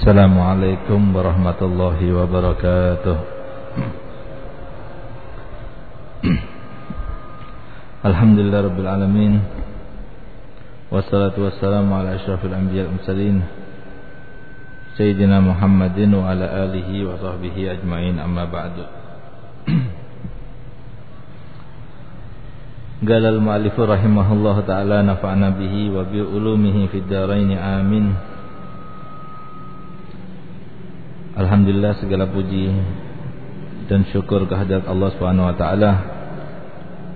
السلام عليكم ورحمة الله وبركاته الحمد لله رب العالمين والصلاة والسلام على أشرف الأنبياء المرسلين سيدنا محمد وعلى آله وصحبه أجمعين أما بعد قال المؤلف رحمه الله تعالى نفعنا به وبعلومه في الدارين آمين Alhamdulillah segala puji dan syukur kehadirat Allah Subhanahu wa taala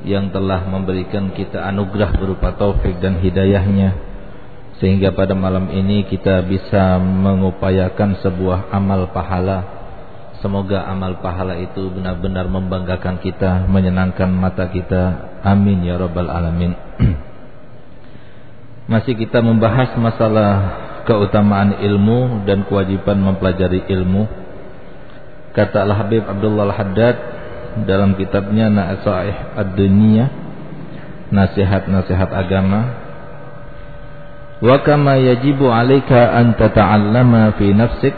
yang telah memberikan kita anugerah berupa taufik dan hidayahnya sehingga pada malam ini kita bisa mengupayakan sebuah amal pahala. Semoga amal pahala itu benar-benar membanggakan kita, menyenangkan mata kita. Amin ya rabbal alamin. Masih kita membahas masalah keutamaan ilmu dan kewajiban mempelajari ilmu. Kata Al-Habib Abdullah Al-Haddad dalam kitabnya Na'asaih Ad-Dunya Nasihat-nasihat agama Wa kama yajibu 'alaika an tata'allama fi nafsik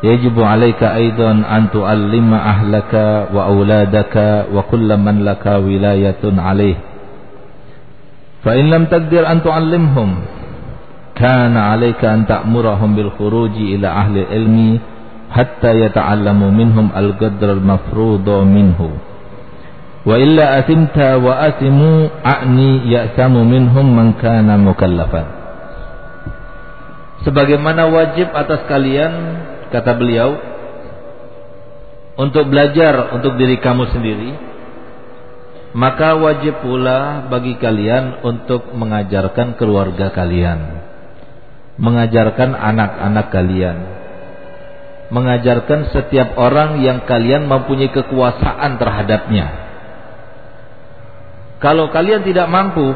yajibu 'alaika aidan an tu'allima ahlaka wa auladaka wa kullaman laka wilayatun 'alaih fa in lam taqdir an tu'allimhum kana 'alaika an ta'murahum bil khuruji ila ahli ilmi hatta yata'allamu minhum al-qadr al-mafruḍa minhu. Wa illa asimta wa asimu a'ni ya'samu minhum man kana mukallafan. Sebagaimana wajib atas kalian kata beliau untuk belajar untuk diri kamu sendiri maka wajib pula bagi kalian untuk mengajarkan keluarga kalian mengajarkan anak-anak kalian. Mengajarkan setiap orang yang kalian mempunyai kekuasaan terhadapnya. Kalau kalian tidak mampu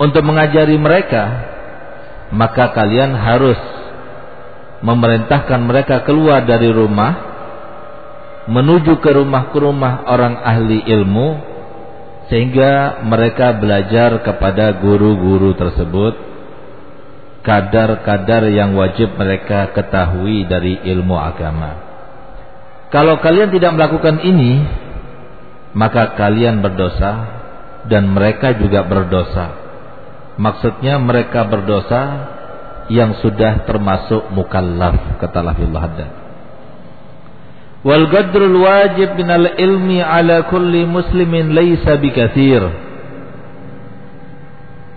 untuk mengajari mereka maka kalian harus memerintahkan mereka keluar dari rumah menuju ke rumah ke rumah orang ahli ilmu sehingga mereka belajar kepada guru-guru tersebut kadar-kadar yang wajib mereka ketahui dari ilmu agama. Kalau kalian tidak melakukan ini, maka kalian berdosa dan mereka juga berdosa. Maksudnya mereka berdosa yang sudah termasuk mukallaf kata Lafillah Haddad. Wal qadrul wajib minal ilmi ala kulli muslimin laysa bikathir.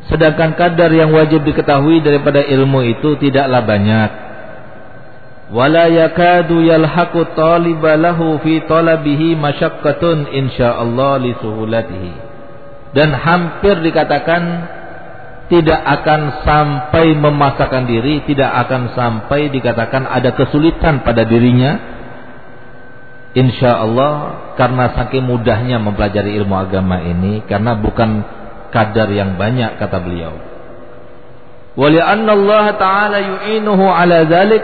Sedangkan kadar yang wajib diketahui daripada ilmu itu tidaklah banyak. Wala yakadu yalhaqu fi talabihi masyaqqatun insyaallah li suhulatihi. Dan hampir dikatakan tidak akan sampai memaksakan diri, tidak akan sampai dikatakan ada kesulitan pada dirinya. Insya Allah karena saking mudahnya mempelajari ilmu agama ini, karena bukan kadar yang banyak kata beliau. Walianna Allah Taala yu'inuhu ala zalik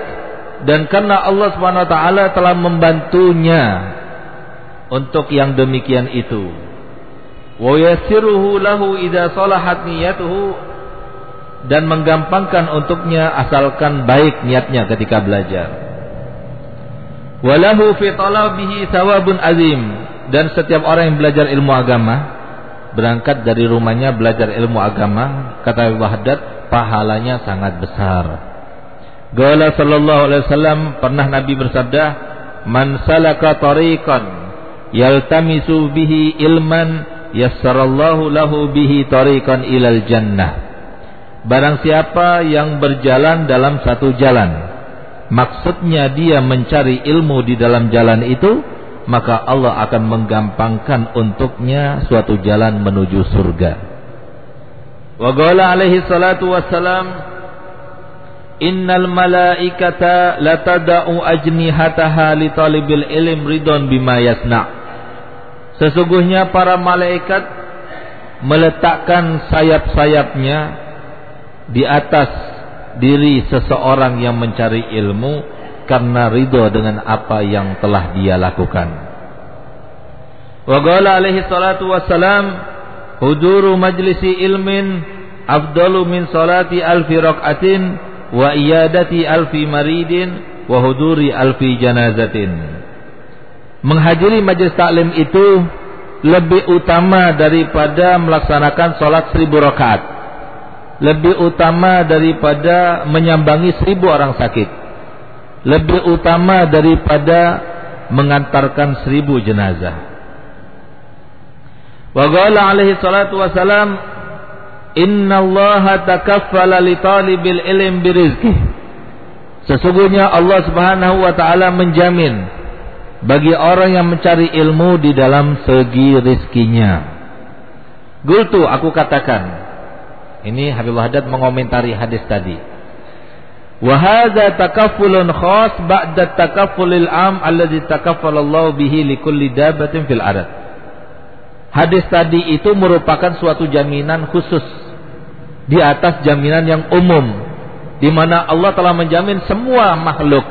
dan karena Allah Subhanahu wa taala telah membantunya untuk yang demikian itu. Wa lahu idza salahat niyatuhu dan menggampangkan untuknya asalkan baik niatnya ketika belajar. Walahu fi talabihi thawabun azim dan setiap orang yang belajar ilmu agama berangkat dari rumahnya belajar ilmu agama kata Wahdat pahalanya sangat besar. Gala sallallahu alaihi wasallam pernah Nabi bersabda man salaka tariqan yaltamisu bihi ilman yassarallahu lahu bihi tariqan ilal jannah. Barang siapa yang berjalan dalam satu jalan maksudnya dia mencari ilmu di dalam jalan itu maka Allah akan menggampangkan untuknya suatu jalan menuju surga. Wa qala alaihi salatu wassalam Innal malaikata latada'u ajnihataha li talibil ilm ridon bima yasna. Sesungguhnya para malaikat meletakkan sayap-sayapnya di atas diri seseorang yang mencari ilmu karena ridho dengan apa yang telah dia lakukan. Wa qala alaihi salatu wassalam huduru majlisi ilmin afdalu min salati alfi raqatin wa iyadati alfi maridin wa huduri alfi janazatin. Menghadiri majelis taklim itu lebih utama daripada melaksanakan sholat seribu rakaat. Lebih utama daripada menyambangi seribu orang sakit. Lebih utama daripada mengantarkan seribu jenazah. Wa qala alaihi salatu wasalam Inna Allah takaffala li talibil ilm. Sesungguhnya Allah Subhanahu wa taala menjamin bagi orang yang mencari ilmu di dalam segi rizkinya. Gultu aku katakan. Ini Habibullah Haddad mengomentari hadis tadi. Wahada takafulun khas ba'da takafulil am alladhi takaffalallahu bihi likulli dabatin fil arad. Hadis tadi itu merupakan suatu jaminan khusus di atas jaminan yang umum di mana Allah telah menjamin semua makhluk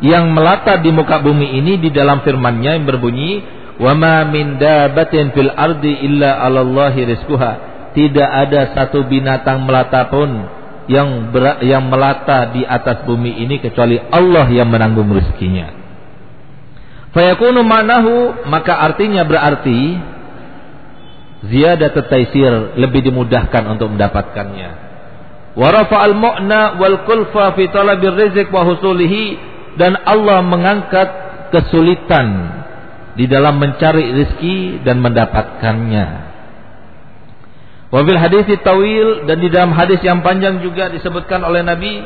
yang melata di muka bumi ini di dalam firman-Nya yang berbunyi wa ma min dabatin fil ardi illa 'alallahi rizquha tidak ada satu binatang melata pun yang ber, yang melata di atas bumi ini kecuali Allah yang menanggung rezekinya fayakunu manahu maka artinya berarti ziyadat taisir lebih dimudahkan untuk mendapatkannya wa rafa'al mu'na wal kulfa fi talabir rizq wa husulihi dan Allah mengangkat kesulitan di dalam mencari rezeki dan mendapatkannya. Wabil hadis tawil dan di dalam hadis yang panjang juga disebutkan oleh Nabi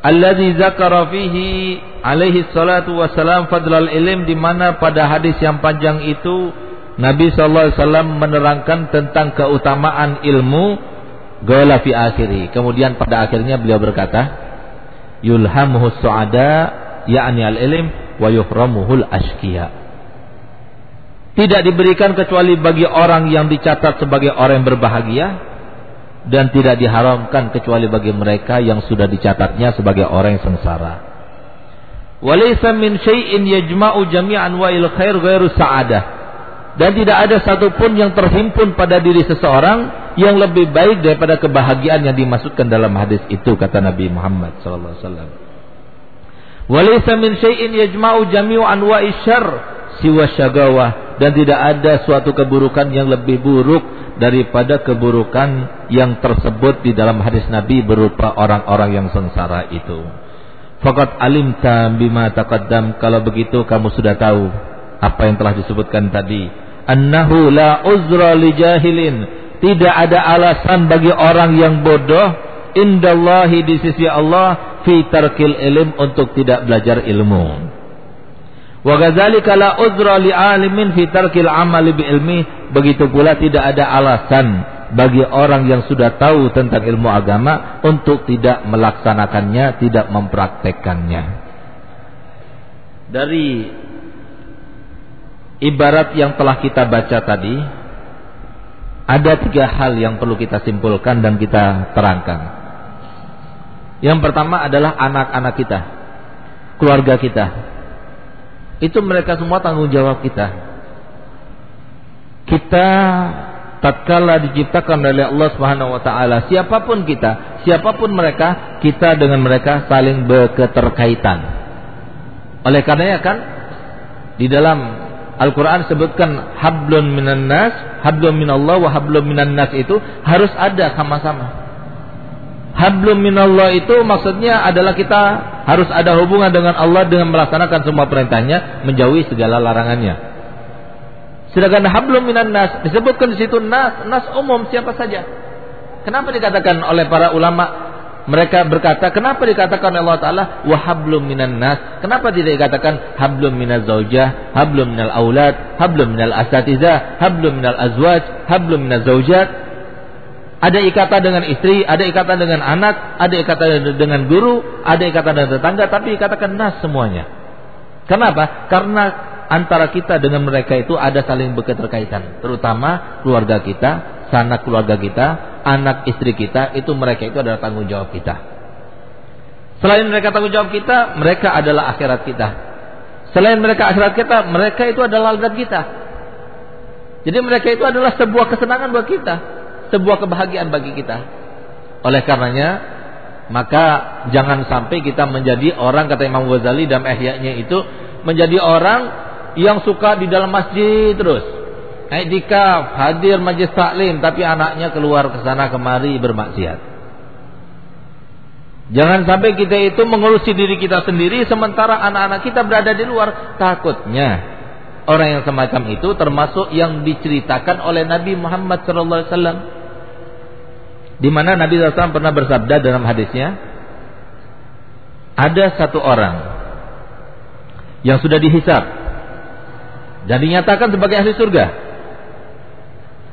alladzi zakara fihi alaihi salatu wassalam fadlal ilm di mana pada hadis yang panjang itu Nabi sallallahu alaihi wasallam menerangkan tentang keutamaan ilmu gala fi akhiri. Kemudian pada akhirnya beliau berkata, yulhamuhu su'ada yakni al-ilm wa yuhramuhul ashkiya. Tidak diberikan kecuali bagi orang yang dicatat sebagai orang yang berbahagia dan tidak diharamkan kecuali bagi mereka yang sudah dicatatnya sebagai orang yang sengsara. Walaysa min syai'in yajma'u jami'an wa il khair ghairu sa'adah dan tidak ada satupun yang terhimpun pada diri seseorang yang lebih baik daripada kebahagiaan yang dimasukkan dalam hadis itu kata Nabi Muhammad sallallahu alaihi wasallam. Walaysa min syai'in yajma'u jami'u anwa'i syarr siwa syagawah dan tidak ada suatu keburukan yang lebih buruk daripada keburukan yang tersebut di dalam hadis Nabi berupa orang-orang yang sengsara itu. Fakat alimta bima taqaddam. Kalau begitu kamu sudah tahu apa yang telah disebutkan tadi. Annahu la uzra li jahilin. Tidak ada alasan bagi orang yang bodoh indallahi di sisi Allah fi tarkil ilm untuk tidak belajar ilmu wa ghazalika la uzra li alimin fi tarkil amali ilmi begitu pula tidak ada alasan bagi orang yang sudah tahu tentang ilmu agama untuk tidak melaksanakannya, tidak mempraktekkannya. Dari ibarat yang telah kita baca tadi ada tiga hal yang perlu kita simpulkan dan kita terangkan. Yang pertama adalah anak-anak kita, keluarga kita. Itu mereka semua tanggung jawab kita. Kita tatkala diciptakan oleh Allah Subhanahu wa taala, siapa pun kita, siapa pun mereka, kita dengan mereka saling berketerkaitan. Oleh karenanya kan di dalam Al-Quran sebutkan hablun minan nas, hablun minallah wa hablun minan nas itu harus ada sama-sama. Hablum minallah itu maksudnya adalah kita harus ada hubungan dengan Allah dengan melaksanakan semua perintahnya, menjauhi segala larangannya. Sedangkan hablum minan nas disebutkan di situ nas, nas umum siapa saja. Kenapa dikatakan oleh para ulama mereka berkata, kenapa dikatakan Allah Ta'ala wahablum minan nas? Kenapa tidak dikatakan hablum minal zaujah, hablum minal aulad, hablum minal asatiza, hablum minal azwaj, hablum minal zaujat? Ada ikatan dengan istri, ada ikatan dengan anak, ada ikatan dengan guru, ada ikatan dengan tetangga, tapi dikatakan nas semuanya. Kenapa? Karena antara kita dengan mereka itu ada saling berketerkaitan, terutama keluarga kita, sanak keluarga kita, anak istri kita itu mereka itu adalah tanggung jawab kita. Selain mereka tanggung jawab kita, mereka adalah akhirat kita. Selain mereka akhirat kita, mereka itu adalah alat kita. Jadi mereka itu adalah sebuah kesenangan bagi kita, sebuah kebahagiaan bagi kita. Oleh karenanya, Maka jangan sampai kita menjadi orang kata Imam Ghazali dalam ihya itu menjadi orang yang suka di dalam masjid terus. Iktikaf, hadir majlis taklim tapi anaknya keluar ke sana kemari bermaksiat. Jangan sampai kita itu mengurusi diri kita sendiri sementara anak-anak kita berada di luar. Takutnya orang yang semacam itu termasuk yang diceritakan oleh Nabi Muhammad SAW. Di mana Nabi SAW pernah bersabda dalam hadisnya, ada satu orang yang sudah dihisap dan dinyatakan sebagai ahli surga.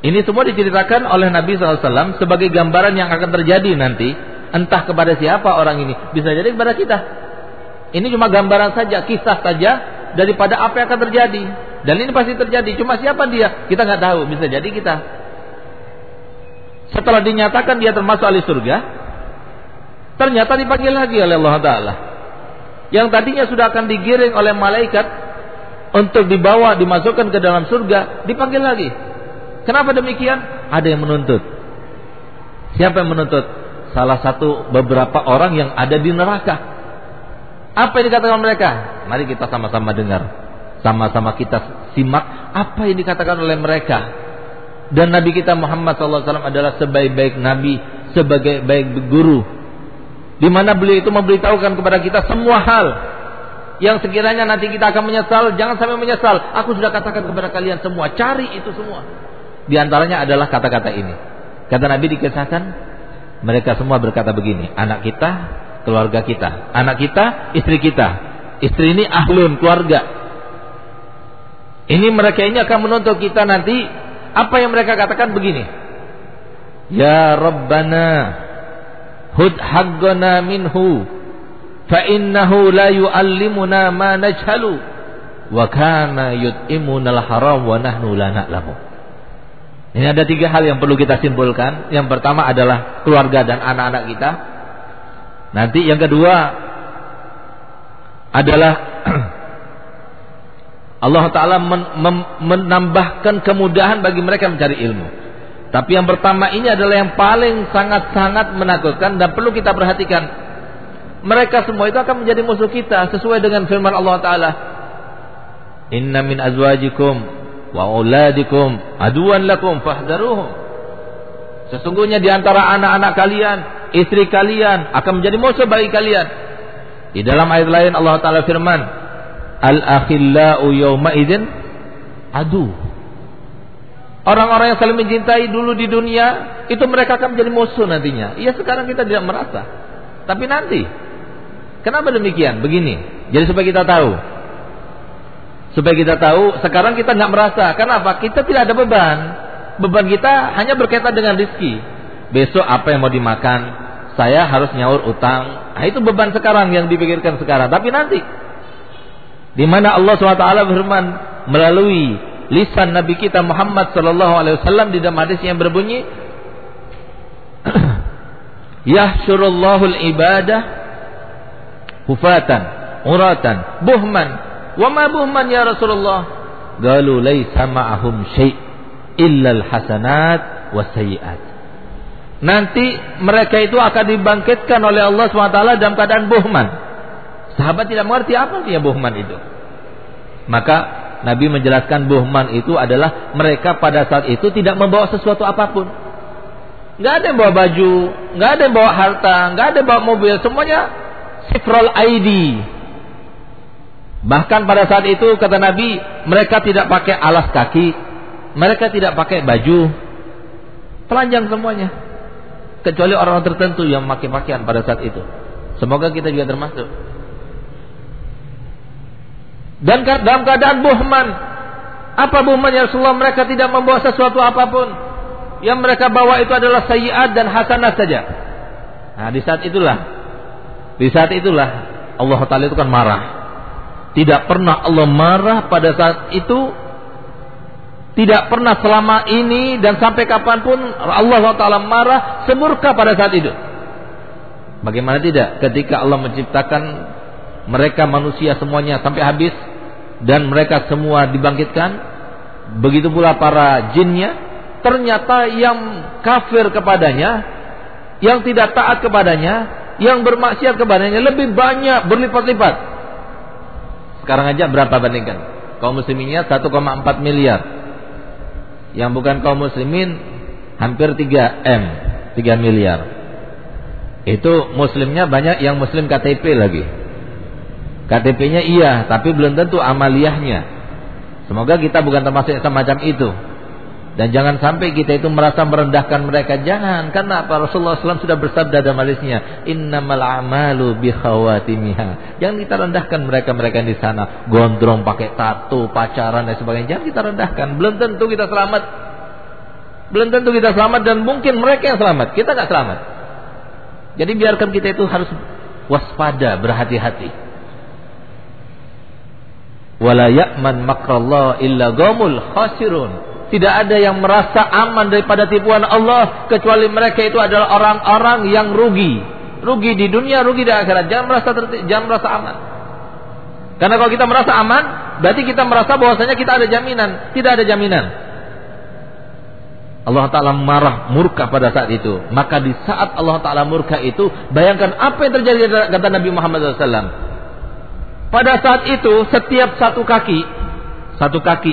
Ini semua diceritakan oleh Nabi SAW sebagai gambaran yang akan terjadi nanti Entah kepada siapa orang ini. Bisa jadi kepada kita. Ini cuma gambaran saja, kisah saja daripada apa yang akan terjadi. Dan ini pasti terjadi. Cuma siapa dia? Kita nggak tahu. Bisa jadi kita. Setelah dinyatakan dia termasuk ahli surga, ternyata dipanggil lagi oleh Allah Taala. Yang tadinya sudah akan digiring oleh malaikat untuk dibawa dimasukkan ke dalam surga, dipanggil lagi. Kenapa demikian? Ada yang menuntut. Siapa yang menuntut? salah satu beberapa orang yang ada di neraka. Apa yang dikatakan mereka? Mari kita sama-sama dengar. Sama-sama kita simak apa yang dikatakan oleh mereka. Dan Nabi kita Muhammad SAW adalah sebaik-baik Nabi, sebagai baik guru. Di mana beliau itu memberitahukan kepada kita semua hal yang sekiranya nanti kita akan menyesal, jangan sampai menyesal. Aku sudah katakan kepada kalian semua, cari itu semua. Di antaranya adalah kata-kata ini. Kata Nabi dikisahkan, mereka semua berkata begini, anak kita, keluarga kita, anak kita, istri kita. Istri ini ahlun, keluarga. Ini mereka ini akan menuntut kita nanti apa yang mereka katakan begini. Ya Rabbana hud haqqana minhu fa innahu la yuallimuna ma najhalu wa kana yut'imuna al-haram wa nahnu la na'lamu. Ini ada tiga hal yang perlu kita simpulkan. Yang pertama adalah keluarga dan anak-anak kita. Nanti yang kedua adalah Allah Ta'ala menambahkan kemudahan bagi mereka mencari ilmu. Tapi yang pertama ini adalah yang paling sangat-sangat menakutkan dan perlu kita perhatikan. Mereka semua itu akan menjadi musuh kita sesuai dengan firman Allah Ta'ala. Inna min azwajikum wa auladikum aduan lakum fahdaruhum. Sesungguhnya di antara anak-anak kalian, istri kalian akan menjadi musuh bagi kalian. Di dalam ayat lain Allah Taala firman, Al-akhillau yawma idzin adu. Orang-orang yang saling mencintai dulu di dunia itu mereka akan menjadi musuh nantinya. Iya sekarang kita tidak merasa. Tapi nanti. Kenapa demikian? Begini. Jadi supaya kita tahu Supaya kita tahu, sekarang kita nggak merasa. Kenapa? Kita tidak ada beban. Beban kita hanya berkaitan dengan rizki. Besok apa yang mau dimakan? Saya harus nyaur utang. Nah, itu beban sekarang yang dipikirkan sekarang. Tapi nanti, di mana Allah swt berfirman melalui lisan Nabi kita Muhammad Sallallahu Alaihi Wasallam di dalam hadis yang berbunyi, Yahsyurullahul ibadah hufatan, uratan, buhman, Wa ma buhman ya Rasulullah? Galu laisa ma'ahum syai' illa al-hasanat wa sayyi'at. Nanti mereka itu akan dibangkitkan oleh Allah SWT dalam keadaan buhman. Sahabat tidak mengerti apa artinya buhman itu. Maka Nabi menjelaskan buhman itu adalah mereka pada saat itu tidak membawa sesuatu apa pun. Nggak ada yang bawa baju, nggak ada yang bawa harta, nggak ada yang bawa mobil, semuanya sifrol ID, Bahkan pada saat itu kata Nabi, mereka tidak pakai alas kaki, mereka tidak pakai baju, telanjang semuanya. Kecuali orang tertentu yang memakai pakaian pada saat itu. Semoga kita juga termasuk. Dan dalam keadaan buhman, apa buhman ya Rasulullah? Mereka tidak membawa sesuatu apa pun. Yang mereka bawa itu adalah sayyiat dan hasanah saja. Nah, di saat itulah, di saat itulah Allah Taala itu kan marah tidak pernah Allah marah pada saat itu. Tidak pernah selama ini dan sampai kapan pun Allah Taala marah semurka pada saat itu. Bagaimana tidak ketika Allah menciptakan mereka manusia semuanya sampai habis dan mereka semua dibangkitkan begitu pula para jinnya ternyata yang kafir kepadanya yang tidak taat kepadanya yang bermaksiat kepadanya lebih banyak berlipat-lipat. Sekarang aja berapa bandingkan? Kaum musliminnya 1,4 miliar. Yang bukan kaum muslimin hampir 3 M, 3 miliar. Itu muslimnya banyak yang muslim KTP lagi. KTP-nya iya, tapi belum tentu amaliyahnya. Semoga kita bukan termasuk semacam itu. Dan jangan sampai kita itu merasa merendahkan mereka. Jangan. Karena apa? Rasulullah SAW sudah bersabda dalam hadisnya. Innamal amalu bikhawatimiha. Jangan kita rendahkan mereka-mereka di sana. Gondrong, pakai tato, pacaran dan sebagainya. Jangan kita rendahkan. Belum tentu kita selamat. Belum tentu kita selamat dan mungkin mereka yang selamat. Kita nggak selamat. Jadi biarkan kita itu harus waspada, berhati-hati. Wala ya'man makrallah illa gamul khasirun. Tidak ada yang merasa aman daripada tipuan Allah kecuali mereka itu adalah orang-orang yang rugi. Rugi di dunia, rugi di akhirat. Jangan merasa jangan merasa aman. Karena kalau kita merasa aman, berarti kita merasa bahwasanya kita ada jaminan. Tidak ada jaminan. Allah Ta'ala marah, murka pada saat itu. Maka di saat Allah Ta'ala murka itu, bayangkan apa yang terjadi kata Nabi Muhammad SAW. Pada saat itu, setiap satu kaki, satu kaki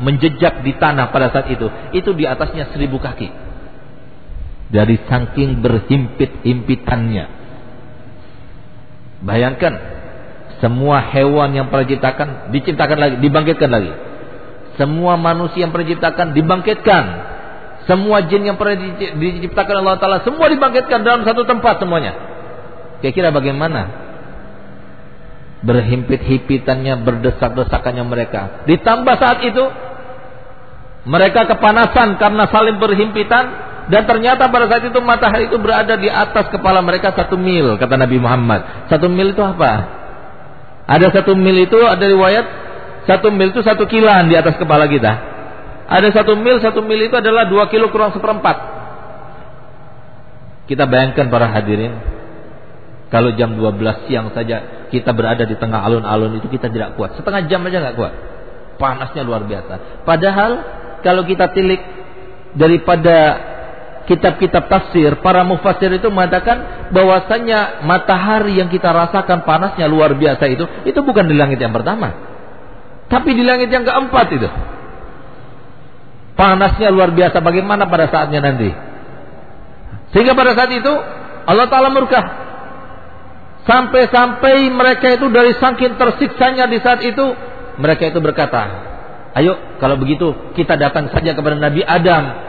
menjejak di tanah pada saat itu, itu di atasnya seribu kaki. Dari saking berhimpit-himpitannya. Bayangkan, semua hewan yang pernah diciptakan, diciptakan lagi, dibangkitkan lagi. Semua manusia yang pernah diciptakan, dibangkitkan. Semua jin yang pernah diciptakan Allah Ta'ala, semua dibangkitkan dalam satu tempat semuanya. Kira-kira bagaimana berhimpit-himpitannya, berdesak-desakannya mereka. Ditambah saat itu mereka kepanasan karena saling berhimpitan dan ternyata pada saat itu matahari itu berada di atas kepala mereka satu mil kata Nabi Muhammad. Satu mil itu apa? Ada satu mil itu ada riwayat satu mil itu satu kilan di atas kepala kita. Ada satu mil satu mil itu adalah dua kilo kurang seperempat. Kita bayangkan para hadirin kalau jam 12 siang saja kita berada di tengah alun-alun itu kita tidak kuat. Setengah jam aja nggak kuat. Panasnya luar biasa. Padahal kalau kita tilik daripada kitab-kitab tafsir, para mufassir itu mengatakan bahwasanya matahari yang kita rasakan panasnya luar biasa itu, itu bukan di langit yang pertama. Tapi di langit yang keempat itu. Panasnya luar biasa bagaimana pada saatnya nanti. Sehingga pada saat itu Allah Ta'ala murka. Sampai-sampai mereka itu dari saking tersiksanya di saat itu, mereka itu berkata, Ayo kalau begitu kita datang saja kepada Nabi Adam.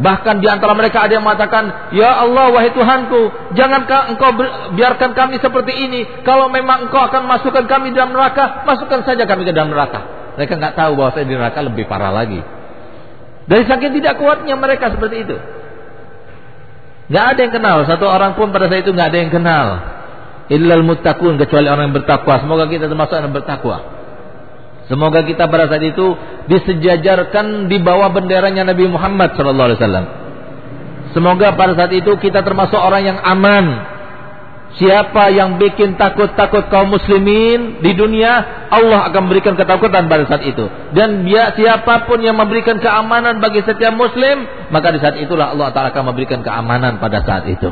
Bahkan di antara mereka ada yang mengatakan, Ya Allah wahai Tuhanku, jangan engkau biarkan kami seperti ini. Kalau memang engkau akan masukkan kami dalam neraka, masukkan saja kami ke dalam neraka. Mereka nggak tahu bahwa saya di neraka lebih parah lagi. Dari saking tidak kuatnya mereka seperti itu. Nggak ada yang kenal. Satu orang pun pada saat itu nggak ada yang kenal. Illal muttaqun kecuali orang yang bertakwa. Semoga kita termasuk orang yang bertakwa. Semoga kita pada saat itu disejajarkan di bawah benderanya Nabi Muhammad sallallahu alaihi wasallam. Semoga pada saat itu kita termasuk orang yang aman. Siapa yang bikin takut-takut kaum muslimin di dunia, Allah akan memberikan ketakutan pada saat itu. Dan dia siapa pun yang memberikan keamanan bagi setiap muslim, maka di saat itulah Allah Taala akan memberikan keamanan pada saat itu.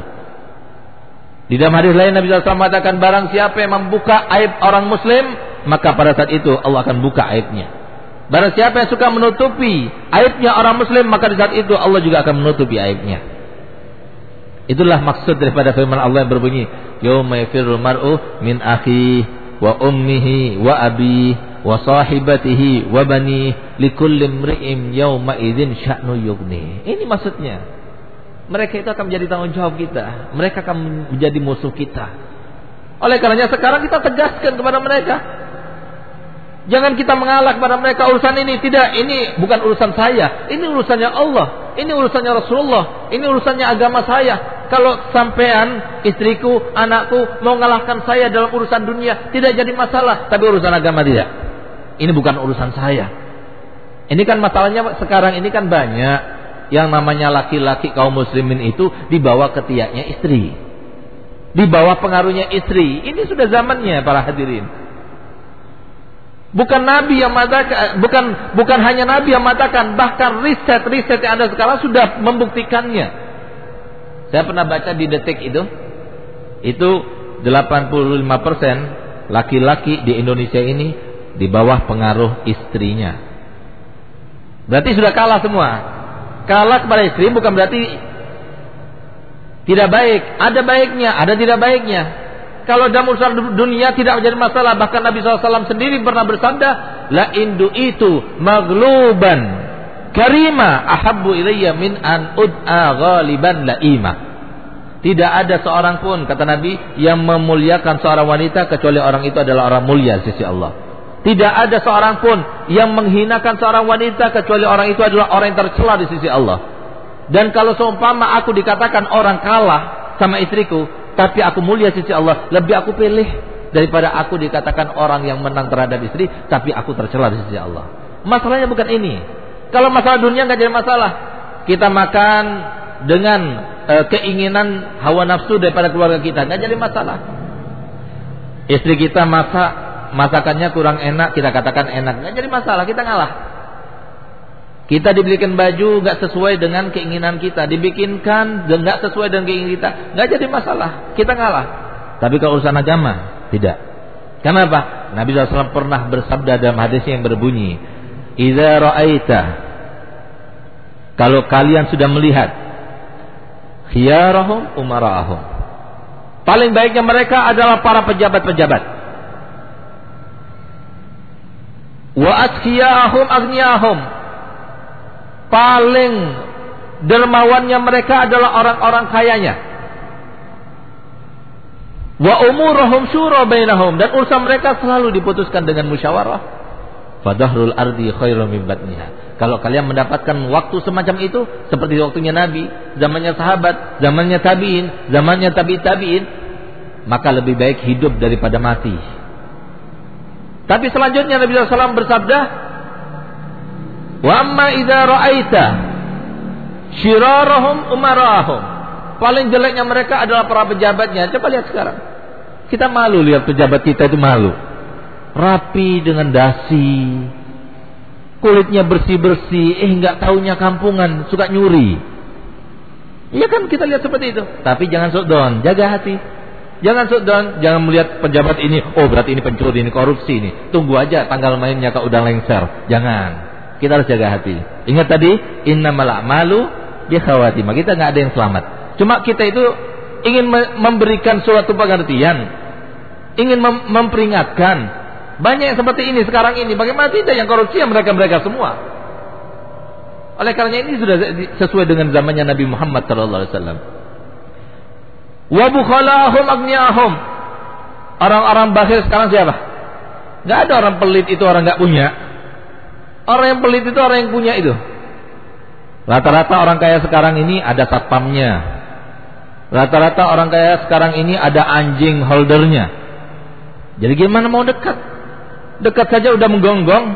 Di dalam hadis lain Nabi SAW mengatakan barang siapa yang membuka aib orang muslim maka pada saat itu Allah akan buka aibnya. Barang siapa yang suka menutupi aibnya orang muslim, maka di saat itu Allah juga akan menutupi aibnya. Itulah maksud daripada firman Allah yang berbunyi, "Yauma yafirul mar'u min akhi wa ummihi wa abi wa sahibatihi wa bani likulli imri'in yauma idzin sya'nu yughni." Ini maksudnya. Mereka itu akan menjadi tanggung jawab kita. Mereka akan menjadi musuh kita. Oleh karenanya sekarang kita tegaskan kepada mereka, Jangan kita mengalah kepada mereka urusan ini. Tidak, ini bukan urusan saya. Ini urusannya Allah. Ini urusannya Rasulullah. Ini urusannya agama saya. Kalau sampean, istriku, anakku mau mengalahkan saya dalam urusan dunia, tidak jadi masalah. Tapi urusan agama tidak. Ini bukan urusan saya. Ini kan masalahnya sekarang ini kan banyak yang namanya laki-laki kaum muslimin itu dibawa ketiaknya istri. Di bawah pengaruhnya istri. Ini sudah zamannya para hadirin. Bukan Nabi yang mengatakan, bukan bukan hanya Nabi yang mengatakan, bahkan riset-riset yang ada sekarang sudah membuktikannya. Saya pernah baca di detik itu, Itu 85% laki-laki di Indonesia ini di bawah pengaruh istrinya. Berarti sudah kalah semua. Kalah kepada istri bukan berarti tidak baik. Ada baiknya, ada tidak baiknya. Kalau dalam urusan dunia tidak menjadi masalah. Bahkan Nabi SAW sendiri pernah bersabda, La indu itu magluban karima ahabbu ilayya min an ud'a ghaliban la'imah. Tidak ada seorang pun kata Nabi yang memuliakan seorang wanita kecuali orang itu adalah orang mulia di sisi Allah. Tidak ada seorang pun yang menghinakan seorang wanita kecuali orang itu adalah orang yang tercela di sisi Allah. Dan kalau seumpama aku dikatakan orang kalah sama istriku, tapi aku mulia di sisi Allah, lebih aku pilih daripada aku dikatakan orang yang menang terhadap istri, tapi aku tercela di sisi Allah. Masalahnya bukan ini. Kalau masalah dunia nggak jadi masalah. Kita makan dengan e, keinginan hawa nafsu daripada keluarga kita. Nggak jadi masalah. Istri kita masak masakannya kurang enak kita katakan enak. Nggak jadi masalah kita ngalah. Kita dibelikan baju nggak sesuai dengan keinginan kita. Dibikinkan nggak sesuai dengan keinginan kita. Nggak jadi masalah kita ngalah. Tapi kalau urusan agama tidak. Kenapa? Nabi SAW pernah bersabda dalam hadis yang berbunyi Iza ra'aita kalau kalian sudah melihat khiyarahum umarahum. Paling baiknya mereka adalah para pejabat-pejabat. Wa atqiyahum aghniyahum. Paling dermawannya mereka adalah orang-orang kayanya. Wa umurahum syura bainahum dan urusan mereka selalu diputuskan dengan musyawarah. Fadahrul ardi khairum min batniha. Kalau kalian mendapatkan waktu semacam itu seperti waktunya Nabi, zamannya sahabat, zamannya tabiin, zamannya tabi tabiin, maka lebih baik hidup daripada mati. Tapi selanjutnya Nabi SAW bersabda, "Wa amma idza ra'aita syirarahum umarahum." Paling jeleknya mereka adalah para pejabatnya. Coba lihat sekarang. Kita malu lihat pejabat kita itu malu. Rapi dengan dasi, kulitnya bersih-bersih, eh nggak taunya kampungan, suka nyuri. Iya kan kita lihat seperti itu. Tapi jangan sudon, jaga hati. Jangan sudon, jangan melihat pejabat ini, oh berarti ini pencuri, ini korupsi ini. Tunggu aja tanggal mainnya kau udah lengser. Jangan. Kita harus jaga hati. Ingat tadi, innamal a'malu khawatimah. Kita nggak ada yang selamat. Cuma kita itu ingin memberikan suatu pengertian, ingin mem memperingatkan banyak yang seperti ini sekarang ini. Bagaimana tidak yang korupsi yang mereka-mereka semua. Oleh karena ini sudah sesuai dengan zamannya Nabi Muhammad sallallahu alaihi wasallam. Wa bukhalahum agniahum. Orang-orang bakhil sekarang siapa? Gak ada orang pelit itu orang gak punya. Orang yang pelit itu orang yang punya itu. Rata-rata orang kaya sekarang ini ada satpamnya. Rata-rata orang kaya sekarang ini ada anjing holdernya. Jadi gimana mau dekat? Dekat saja udah menggonggong.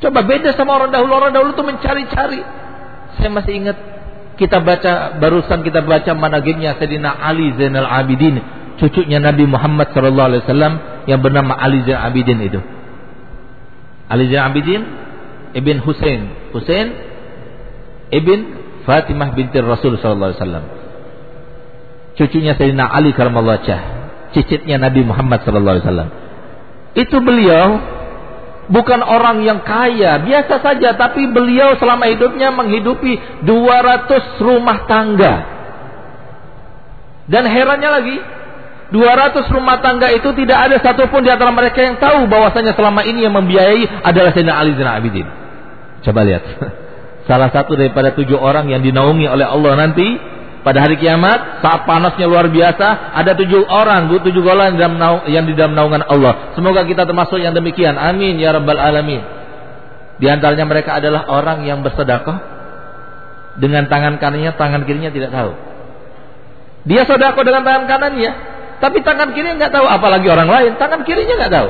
Coba beda sama orang dahulu. Orang dahulu tuh mencari-cari. Saya masih ingat kita baca barusan kita baca managibnya Sayyidina Ali Zainal Abidin, cucunya Nabi Muhammad sallallahu alaihi wasallam yang bernama Ali Zainal Abidin itu. Ali Zainal Abidin ibn Husain, Husain ibn Fatimah binti Rasul sallallahu alaihi wasallam. Cucunya Sayyidina Ali karamallahu wajah cicitnya Nabi Muhammad wasallam. Itu beliau bukan orang yang kaya, biasa saja, tapi beliau selama hidupnya menghidupi 200 rumah tangga. Dan herannya lagi, 200 rumah tangga itu tidak ada satupun di antara mereka yang tahu bahwasanya selama ini yang membiayai adalah Sayyidina Ali bin Abidin. Coba lihat. Salah satu daripada tujuh orang yang dinaungi oleh Allah nanti pada hari kiamat saat panasnya luar biasa ada tujuh orang bu tujuh golongan yang, yang di dalam naungan Allah. Semoga kita termasuk yang demikian. Amin ya rabbal alamin. Di antaranya mereka adalah orang yang bersedekah. Dengan tangan kanannya tangan kirinya tidak tahu. Dia sedekah dengan tangan kanannya. Tapi tangan kirinya nggak tahu apalagi orang lain. Tangan kirinya nggak tahu.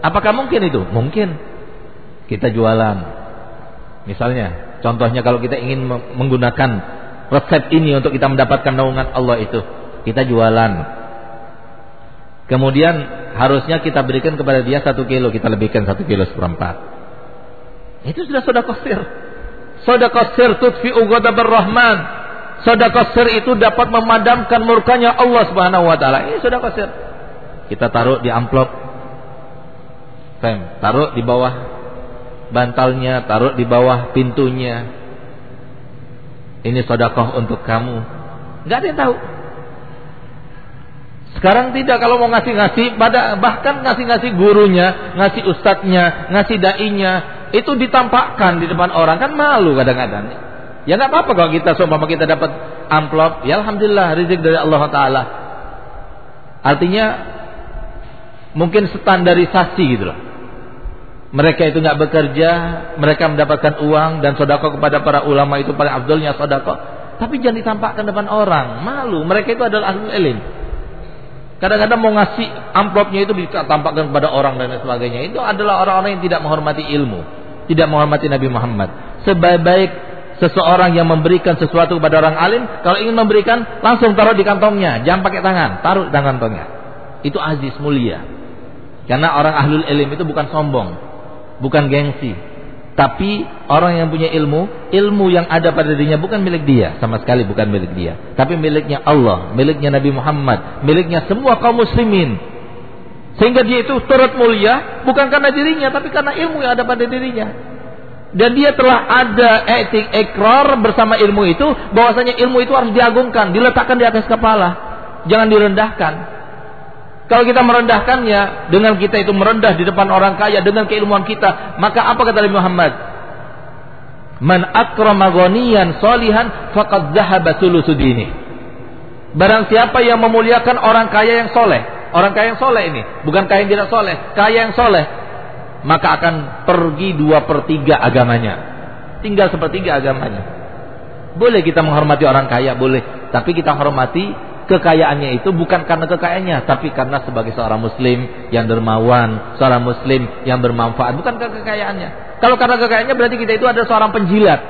Apakah mungkin itu? Mungkin. Kita jualan. Misalnya contohnya kalau kita ingin menggunakan resep ini untuk kita mendapatkan naungan Allah itu. Kita jualan. Kemudian harusnya kita berikan kepada dia satu kilo, kita lebihkan satu kilo seperempat. Itu sudah soda kosir. Soda kosir tutfi ghadabar rahman. sedekah sir itu dapat memadamkan murkanya Allah Subhanahu wa taala. Ini sedekah sir. Kita taruh di amplop. Fem, taruh di bawah bantalnya, taruh di bawah pintunya. Ini sedekah untuk kamu. Enggak ada yang tahu. Sekarang tidak kalau mau ngasih-ngasih pada bahkan ngasih-ngasih gurunya, ngasih ustadznya, ngasih dainya, itu ditampakkan di depan orang kan malu kadang-kadang. Ya nggak apa-apa kalau kita seumpama kita dapat amplop, ya alhamdulillah rezeki dari Allah taala. Artinya mungkin standarisasi gitu loh. Mereka itu nggak bekerja, mereka mendapatkan uang dan sodako kepada para ulama itu paling abdulnya sodako. Tapi jangan ditampakkan depan orang, malu. Mereka itu adalah ahli ilmu. Kadang-kadang mau ngasih amplopnya itu ditampakkan kepada orang dan sebagainya. Itu adalah orang-orang yang tidak menghormati ilmu, tidak menghormati Nabi Muhammad. Sebaik-baik seseorang yang memberikan sesuatu kepada orang alim, kalau ingin memberikan langsung taruh di kantongnya, jangan pakai tangan, taruh di kantongnya. Itu aziz mulia. Karena orang ahlul ilm itu bukan sombong, bukan gengsi, tapi orang yang punya ilmu, ilmu yang ada pada dirinya bukan milik dia, sama sekali bukan milik dia. Tapi miliknya Allah, miliknya Nabi Muhammad, miliknya semua kaum muslimin. Sehingga dia itu turut mulia bukan karena dirinya, tapi karena ilmu yang ada pada dirinya. Dan dia telah ada etik ekrar bersama ilmu itu, bahwasanya ilmu itu harus diagungkan, diletakkan di atas kepala, jangan direndahkan. Kalau kita merendahkannya dengan kita itu merendah di depan orang kaya dengan keilmuan kita, maka apa kata Nabi Muhammad? Man akrama ghaniyan salihan faqad dhahaba thulutsu dini. Barang siapa yang memuliakan orang kaya yang soleh, orang kaya yang soleh ini, bukan kaya yang tidak soleh, kaya yang soleh, maka akan pergi dua per tiga agamanya. Tinggal sepertiga agamanya. Boleh kita menghormati orang kaya, boleh. Tapi kita hormati kekayaannya itu bukan karena kekayaannya, tapi karena sebagai seorang muslim yang dermawan, seorang muslim yang bermanfaat, bukan karena kekayaannya. Kalau karena kekayaannya berarti kita itu adalah seorang penjilat.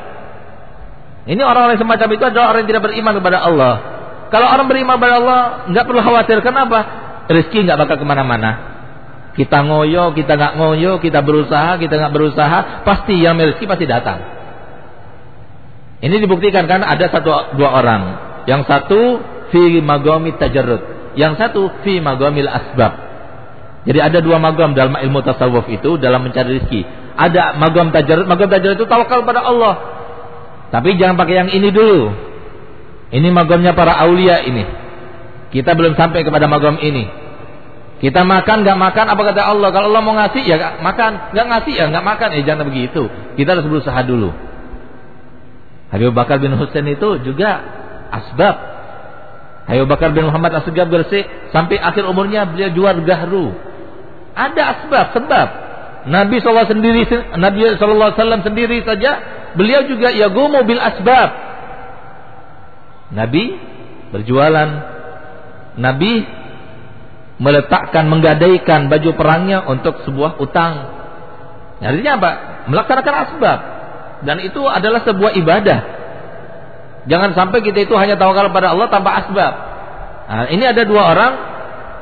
Ini orang-orang semacam itu adalah orang yang tidak beriman kepada Allah. Kalau orang beriman kepada Allah, nggak perlu khawatir. Kenapa? Rezeki nggak bakal ke mana-mana. Kita ngoyo, kita nggak ngoyo, kita berusaha, kita nggak berusaha, pasti yang rezeki pasti datang. Ini dibuktikan kan ada satu dua orang. Yang satu fi magami tajarrud. Yang satu fi magamil asbab. Jadi ada dua magam dalam ilmu tasawuf itu dalam mencari rezeki. Ada magam tajarrud, magam tajarrud itu tawakal pada Allah. Tapi jangan pakai yang ini dulu. Ini magamnya para aulia ini. Kita belum sampai kepada magam ini. Kita makan nggak makan apa kata Allah? Kalau Allah mau ngasih ya makan, nggak ngasih ya nggak makan. Ya jangan begitu. Kita harus berusaha dulu. Habib Bakar bin Husain itu juga asbab Ayo Bakar bin Muhammad As-Segaf Gresik sampai akhir umurnya beliau jual gahru. Ada asbab, sebab. Nabi SAW sendiri Nabi SAW sendiri saja beliau juga yagumu bil asbab. Nabi berjualan. Nabi meletakkan menggadaikan baju perangnya untuk sebuah utang. Artinya apa? Melaksanakan asbab. Dan itu adalah sebuah ibadah. Jangan sampai kita itu hanya tawakal pada Allah tanpa asbab. Nah, ini ada dua orang.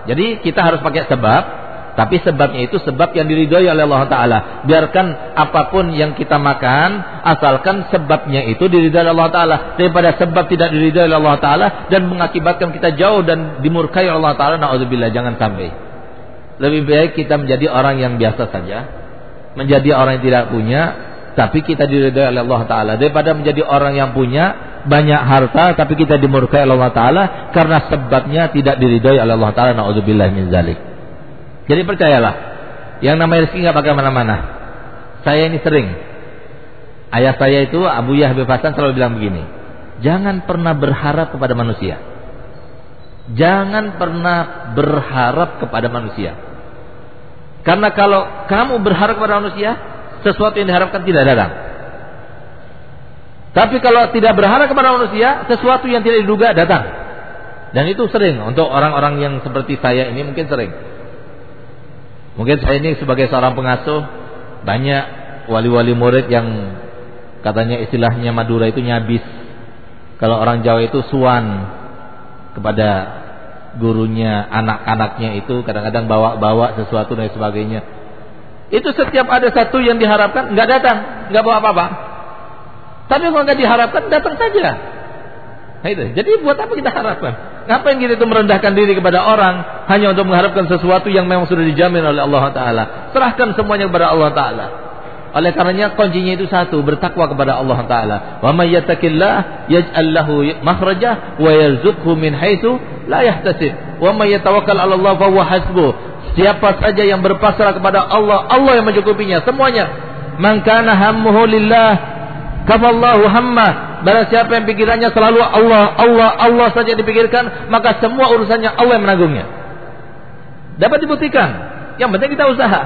Jadi kita harus pakai sebab. Tapi sebabnya itu sebab yang diridhoi oleh Allah Ta'ala. Biarkan apa pun yang kita makan. Asalkan sebabnya itu diridhoi oleh Allah Ta'ala. Daripada sebab tidak diridhoi oleh Allah Ta'ala. Dan mengakibatkan kita jauh dan dimurkai oleh Allah Ta'ala. Na'udzubillah jangan sampai. Lebih baik kita menjadi orang yang biasa saja. Menjadi orang yang tidak punya. Tapi kita diridhoi oleh Allah Ta'ala. Daripada menjadi orang yang punya banyak harta tapi kita dimurkai oleh Allah taala karena sebabnya tidak diridhoi oleh Allah taala naudzubillah min zalik. Jadi percayalah, yang namanya rezeki nggak pakai mana-mana. Saya ini sering ayah saya itu Abu Yahya Hasan selalu bilang begini, jangan pernah berharap kepada manusia. Jangan pernah berharap kepada manusia. Karena kalau kamu berharap kepada manusia, sesuatu yang diharapkan tidak datang. Tapi kalau tidak berharap kepada manusia, sesuatu yang tidak diduga datang. Dan itu sering untuk orang-orang yang seperti saya ini mungkin sering. Mungkin saya ini sebagai seorang pengasuh banyak wali-wali murid yang katanya istilahnya Madura itu nyabis. Kalau orang Jawa itu suan kepada gurunya, anak-anaknya itu kadang-kadang bawa-bawa sesuatu dan sebagainya. Itu setiap ada satu yang diharapkan nggak datang, nggak bawa apa-apa. Tapi kalau nggak diharapkan datang saja. Nah, itu. Jadi buat apa kita harapkan? Ngapain kita itu merendahkan diri kepada orang hanya untuk mengharapkan sesuatu yang memang sudah dijamin oleh Allah Taala? Serahkan semuanya kepada Allah Taala. Oleh karenanya kuncinya itu satu, bertakwa kepada Allah Taala. Wa may yattaqillah yaj'al lahu makhraja wa yarzuqhu min haitsu la yahtasib. Wa may yatawakkal 'ala Allah fa huwa. Siapa saja yang berpasrah kepada Allah, Allah yang mencukupinya semuanya. Man kana hammuhu lillah kafallahu hamma Barang siapa yang pikirannya selalu Allah, Allah, Allah saja dipikirkan, maka semua urusannya Allah yang menanggungnya. Dapat dibuktikan. Yang penting kita usaha.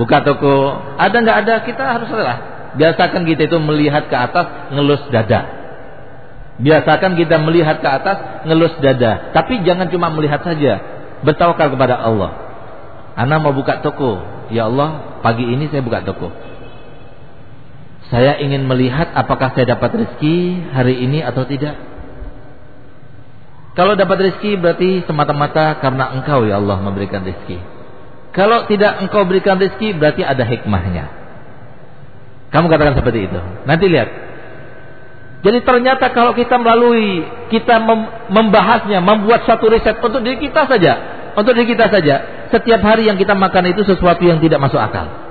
Buka toko, ada nggak ada, kita harus rela. Biasakan kita itu melihat ke atas, ngelus dada. Biasakan kita melihat ke atas, ngelus dada. Tapi jangan cuma melihat saja. Bertawakal kepada Allah. Anak mau buka toko. Ya Allah, pagi ini saya buka toko. Saya ingin melihat apakah saya dapat rezeki hari ini atau tidak. Kalau dapat rezeki berarti semata-mata karena engkau ya Allah memberikan rezeki. Kalau tidak engkau berikan rezeki berarti ada hikmahnya. Kamu katakan seperti itu. Nanti lihat. Jadi ternyata kalau kita melalui kita membahasnya, membuat satu riset untuk diri kita saja, untuk diri kita saja, setiap hari yang kita makan itu sesuatu yang tidak masuk akal.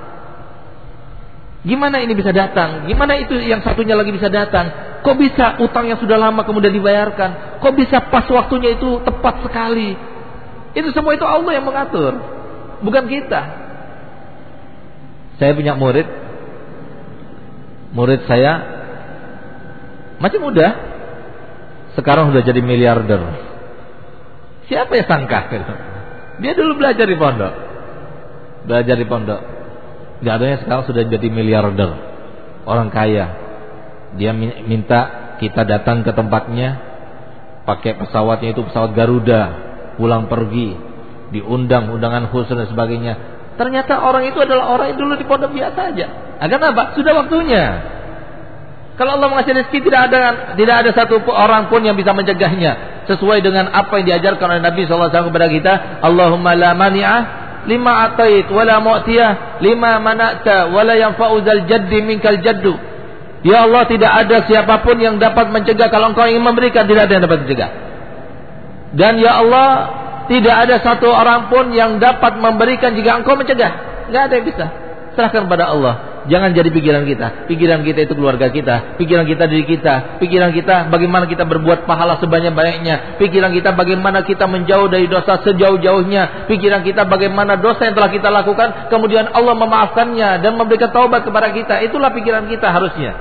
Gimana ini bisa datang? Gimana itu yang satunya lagi bisa datang? Kok bisa utang yang sudah lama kemudian dibayarkan? Kok bisa pas waktunya itu tepat sekali? Itu semua itu Allah yang mengatur, bukan kita. Saya punya murid, murid saya masih muda, sekarang sudah jadi miliarder. Siapa yang sangka? Dia dulu belajar di pondok, belajar di pondok. Gak adanya sekarang sudah jadi miliarder. Orang kaya. Dia minta kita datang ke tempatnya Pakai pesawatnya itu pesawat Garuda Pulang pergi Diundang undangan khusus dan sebagainya. Ternyata orang itu adalah orang yang dulu di pondok biasa aja. Agar apa? Sudah waktunya. Kalau Allah mengasih rezeki tidak ada tidak ada satu orang pun yang bisa mencegahnya sesuai dengan apa yang diajarkan oleh Nabi SAW kepada kita. Allahumma la mani'ah lima atait wala mu'tiyah lima mana'ta wala yanfa'u zal jaddi minkal jaddu. Ya Allah tidak ada siapa pun yang dapat mencegah kalau engkau ingin memberikan tidak ada yang dapat mencegah. Dan ya Allah tidak ada satu orang pun yang dapat memberikan jika engkau mencegah. Enggak ada yang bisa. Serahkan kepada Allah Jangan jadi pikiran kita. Pikiran kita itu keluarga kita. Pikiran kita diri kita. Pikiran kita bagaimana kita berbuat pahala sebanyak-banyaknya. Pikiran kita bagaimana kita menjauh dari dosa sejauh-jauhnya. Pikiran kita bagaimana dosa yang telah kita lakukan. Kemudian Allah memaafkannya dan memberikan taubat kepada kita. Itulah pikiran kita harusnya.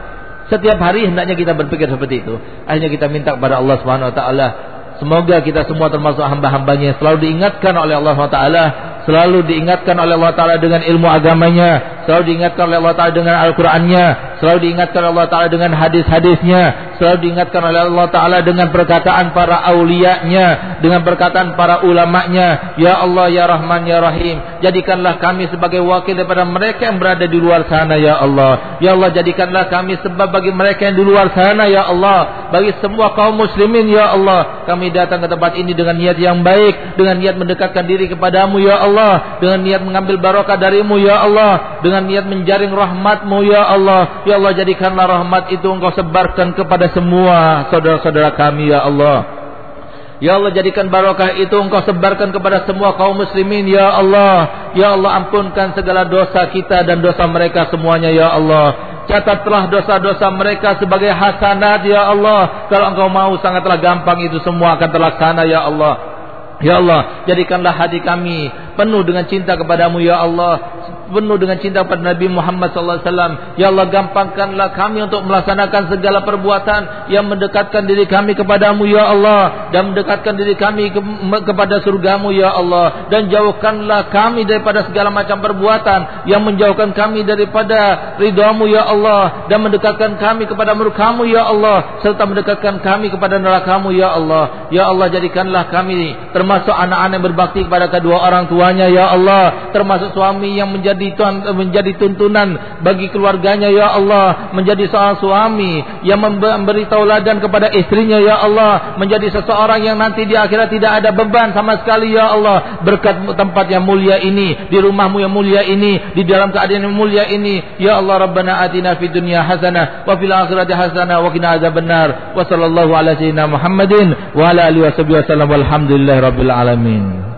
Setiap hari hendaknya kita berpikir seperti itu. Akhirnya kita minta kepada Allah Subhanahu wa taala Semoga kita semua termasuk hamba-hambanya selalu diingatkan oleh Allah Taala, selalu diingatkan oleh Allah Taala dengan ilmu agamanya, selalu diingatkan oleh Allah Taala dengan Al-Qur'annya, selalu diingatkan oleh Allah Taala dengan hadis-hadisnya, selalu diingatkan oleh Allah Taala dengan perkataan para aulianya, dengan perkataan para ulamanya. Ya Allah, ya Rahman, ya Rahim, jadikanlah kami sebagai wakil daripada mereka yang berada di luar sana ya Allah. Ya Allah, jadikanlah kami sebab bagi mereka yang di luar sana ya Allah, bagi semua kaum muslimin ya Allah. Kami datang ke tempat ini dengan niat yang baik, dengan niat mendekatkan diri kepadamu ya Allah, dengan niat mengambil barokah darimu ya Allah, dengan niat menjaring rahmatmu ya Allah. Ya Allah jadikanlah rahmat itu engkau sebarkan kepada semua saudara-saudara kami ya Allah. Ya Allah jadikan barokah itu engkau sebarkan kepada semua kaum muslimin ya Allah. Ya Allah ampunkan segala dosa kita dan dosa mereka semuanya ya Allah. Catatlah dosa-dosa mereka sebagai hasanat ya Allah. Kalau engkau mau sangatlah gampang itu semua akan terlaksana ya Allah. Ya Allah, jadikanlah hati kami penuh dengan cinta kepadamu ya Allah penuh dengan cinta pada Nabi Muhammad SAW. Ya Allah gampangkanlah kami untuk melaksanakan segala perbuatan yang mendekatkan diri kami kepadamu ya Allah. Dan mendekatkan diri kami ke, kepada surgamu ya Allah. Dan jauhkanlah kami daripada segala macam perbuatan yang menjauhkan kami daripada ridhamu ya Allah. Dan mendekatkan kami kepada murkamu ya Allah. Serta mendekatkan kami kepada nerakamu ya Allah. Ya Allah jadikanlah kami termasuk anak-anak yang berbakti kepada kedua orang tuanya ya Allah. Termasuk suami yang menjadi menjadi menjadi tuntunan bagi keluarganya ya Allah, menjadi seorang suami yang memberi tauladan kepada istrinya ya Allah, menjadi seseorang yang nanti di akhirat tidak ada beban sama sekali ya Allah, berkat tempat yang mulia ini, di rumahmu yang mulia ini, di dalam keadaan yang mulia ini, ya Allah Rabbana atina fid dunya hasanah wa fil akhirati hasanah wa qina adzabannar wa sallallahu ala sayyidina Muhammadin wa ala alihi wasallam walhamdulillahi rabbil alamin